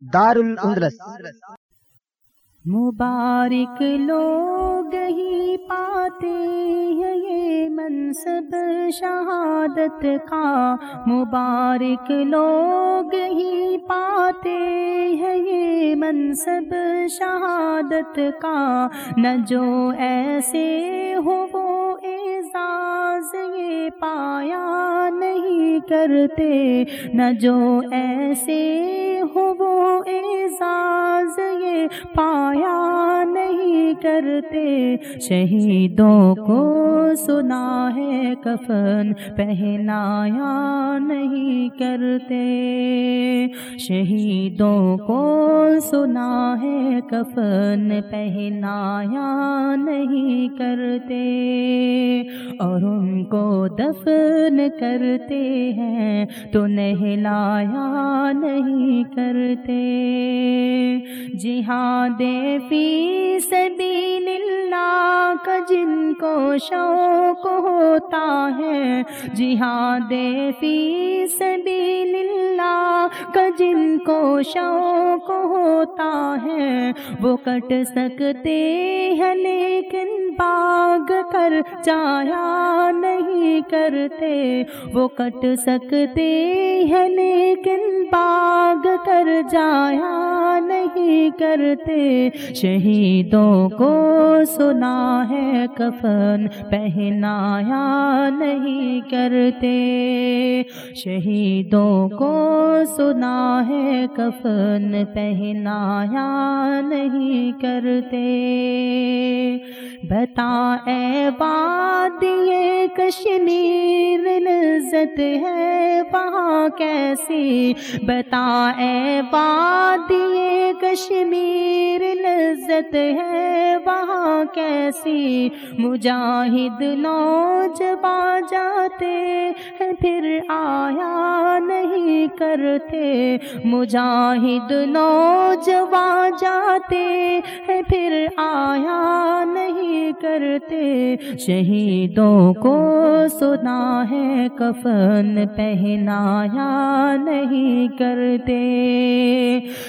دار الاندلس مبارک لوگ ہی پاتے ہیں یہ منصب شہادت کا۔ مبارک لوگ ہی پاتے ہیں یہ منصب شہادت کا۔ نہ جو ایسے ہو ساز یہ پایا نہیں کرتے نہ جو ایسے ہو وہ اعزاز یہ پایا کرتے شہیدوں کو سنا ہے کفن، پہنایا نہیں کرتے۔ شہیدوں کو سنا ہے کفن، پہنایا نہیں کرتے۔ اور ان کو دفن کرتے ہیں، تو نہلایا نہیں کرتے۔ جہاد فی سبیل اللہ کا جن کو شوق ہوتا ہے۔ جہاد فی سبیل اللہ کا جن کو شوق ہوتا ہے۔ وہ کٹ سکتے ہیں لیکن باغ کر جایا نہیں کرتے، وہ کٹ سکتے ہیں لیکن باغ کر جایا نہیں کرتے۔ شہیدوں کو سنا ہے کفن، پہنایا نہیں کرتے۔ شہیدوں کو سنا ہے کفن، پہنایا نہیں کرتے۔ بتا اے وادی کشمیر لذت ہے، وہاں کیسی؟ بتا اے وادی کشمیر لذت ہے، وہاں کیسی؟ مجاہد نوجوان جاتے ہیں، پھر آیا نہیں کرتے۔ مجاہد نوجوان جاتے ہیں، پھر آیا نہیں کرتے۔ شہیدوں کو سنا ہے، کفن پہنایا نہیں کرتے۔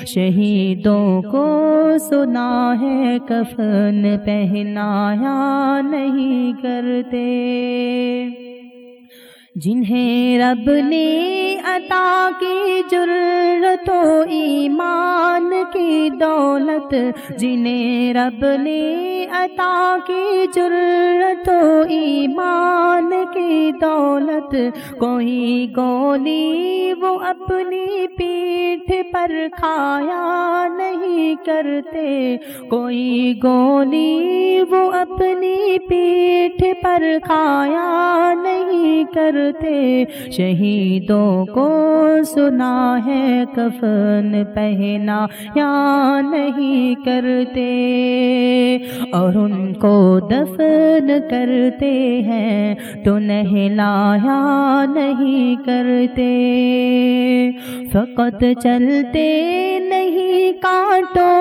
شہیدوں کو سنا ہے، کفن پہنایا نہیں کرتے۔ جنہیں رب نے عطا کی جرت و ایمان کی دولت، جنہیں رب نے عطا کی جرت و ایمان کی دولت، کوئی گولی وہ اپنی پیٹھ پر کھایا نہیں کرتے، کوئی گولی وہ اپنی پیٹھ پر کھایا نہیں کرتے۔ شہیدوں کو سنا ہے کفن پہنا، یا نہیں کرتے۔ اور ان کو دفن کرتے ہیں، تو نہلایا نہیں کرتے۔ فقط چلتے نہیں، کانٹوں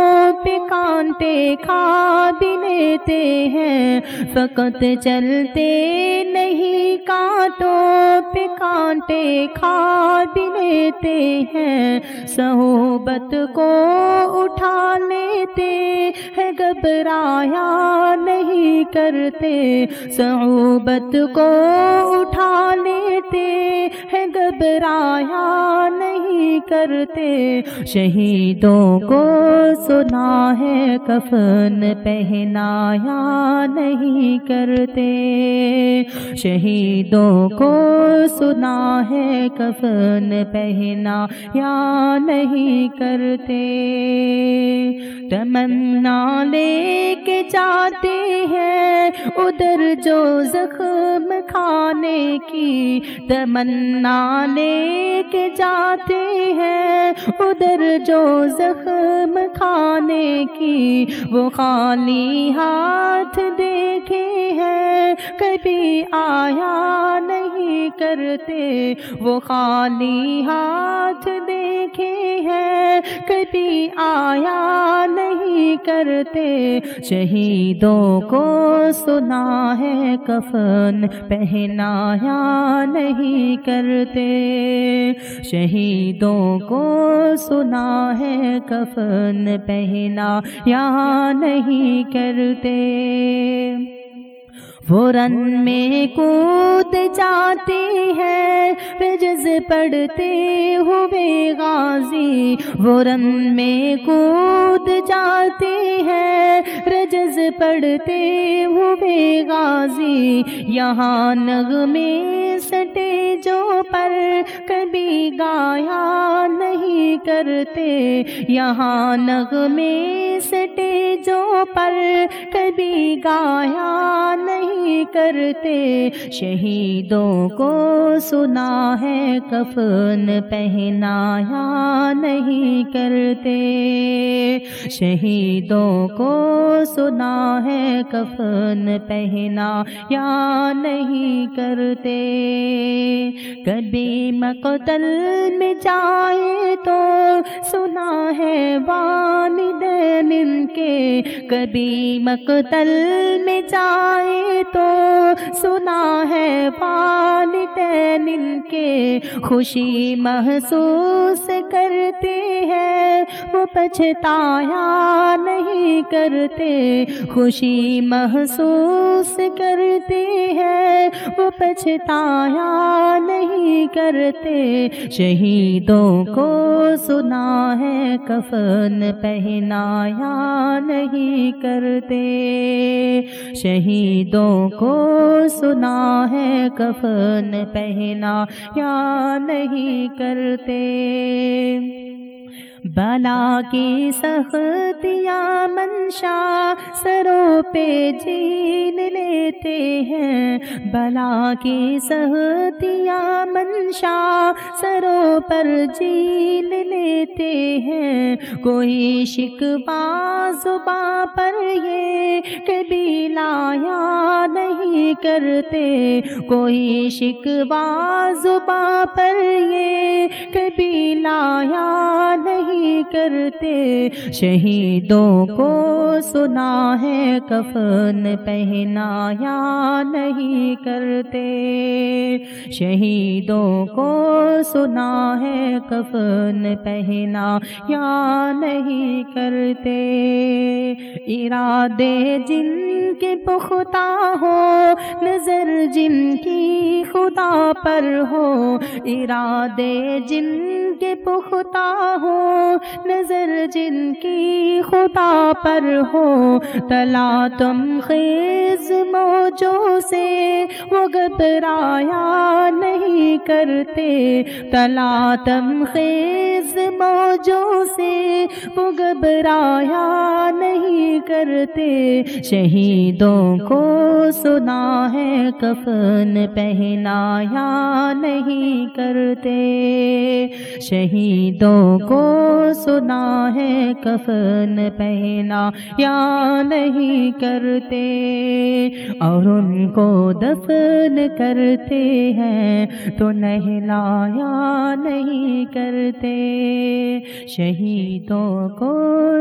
پہ کانٹے کھا بھی لیتے ہیں۔ فقط چلتے نہیں، کانٹوں پہ کانٹے کھا بھی لیتے ہیں۔ صحبت کو اٹھا لیتے ہیں، گھبرایا نہیں کرتے۔ صحبت کو اٹھا لیتے ہیں، گھبرایا کرتے۔ شہیدوں کو سنا ہے کفن پہنایا نہیں کرتے۔ شہیدوں کو سنا ہے کفن پہنا یا نہیں کرتے۔ تمنا لے کے جاتے ہیں ادھر جو زخم کھانے کی تمنا لے کے جاتے ہیں۔ ادھر جو زخم کھانے کی وہ خالی ہاتھ دیکھے ہیں۔ کبھی آیا نہیں کرتے۔ وہ خالی ہاتھ دیکھے ہیں۔ کبھی آیا نہیں کرتے۔ شہیدوں کو سنا ہے کفن۔ پہنایا نہیں کرتے۔ شہیدوں کو سنا ہے کفن۔ پہنا یا نہیں کرتے۔ وہ رن میں کود جاتے ہیں، رجز پڑھتے ہوئے غازی۔ وہ رن میں کود جاتے ہیں، رجز پڑھتے ہوئے غازی۔ یہاں نغمے سٹے جو کبھی گایا نہیں کرتے۔ یہاں نغمے سٹے جو پر کبھی گایا نہیں کرتے۔ شہیدوں کو سنا ہے کفن پہنایا نہیں کرتے۔ شہیدوں کو سنا ہے کفن پہنا یا نہیں کرتے۔ کبھی مقتل میں جائے تو سنا ہے والدین ان کے۔ کبھی مقتل میں جائے تو سنا ہے والدین ان کے۔ خوشی محسوس کرتے وہ پچھتایا نہیں کرتے، خوشی محسوس کرتے ہیں۔ وہ پچھتایا نہیں کرتے، شہیدوں کو سنا ہے، کفن پہنایا نہیں کرتے۔ شہیدوں کو سنا ہے، کفن پہنا یا نہیں کرتے۔ بلا کی سختیاں منشا سروں پہ جین لیتے ہیں۔ بلا کی سختیاں منشا سروں پر جین لیتے ہیں۔ کوئی شکوا زباں پر یہ کبھی لایا نہیں کرتے۔ کوئی شکوا زباں پر یہ کبھی لایا نہیں کرتے شہیدوں کو سنا ہے کفن پہنایا نہیں کرتے شہیدوں کو سنا ہے کفن پہنا یا نہیں کرتے ارادے جن کے پختہ ہو، نظر جن کی خدا پر ہو، ارادے جن کے پختہ ہو نظر جن کی خدا پر ہو تلا تم خیز موجوں سے وہ گھبرایا نہیں کرتے۔ تلا تم خیز موجوں سے وہ گھبرایا نہیں کرتے۔ شہیدوں کو سنا ہے کفن پہنایا نہیں کرتے۔ شہیدوں کو سنا ہے کفن پہنا، یا نہیں کرتے؟ اور ان کو دفن کرتے ہیں تو نہلایا نہیں کرتے۔ شہیدوں کو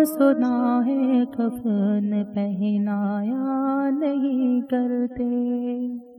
سنا ہے کفن پہنایا نہیں کرتے۔